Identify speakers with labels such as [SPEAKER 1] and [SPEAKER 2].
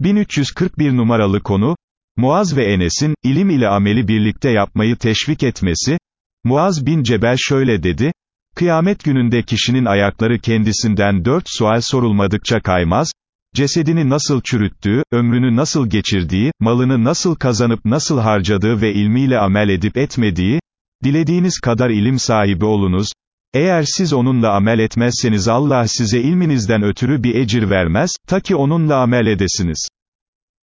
[SPEAKER 1] 1341 numaralı konu, Muaz ve Enes'in, ilim ile ameli birlikte yapmayı teşvik etmesi, Muaz bin Cebel şöyle dedi, Kıyamet gününde kişinin ayakları kendisinden dört sual sorulmadıkça kaymaz, cesedini nasıl çürüttüğü, ömrünü nasıl geçirdiği, malını nasıl kazanıp nasıl harcadığı ve ilmiyle amel edip etmediği, dilediğiniz kadar ilim sahibi olunuz, eğer siz onunla amel etmezseniz Allah size ilminizden ötürü bir ecir vermez, ta ki onunla amel edesiniz.